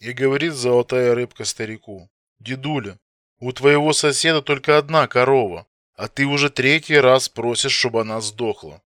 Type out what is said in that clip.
И говорит золотая рыбка старику. Дедуля, у твоего соседа только одна корова, а ты уже третий раз просишь, чтобы она сдохла.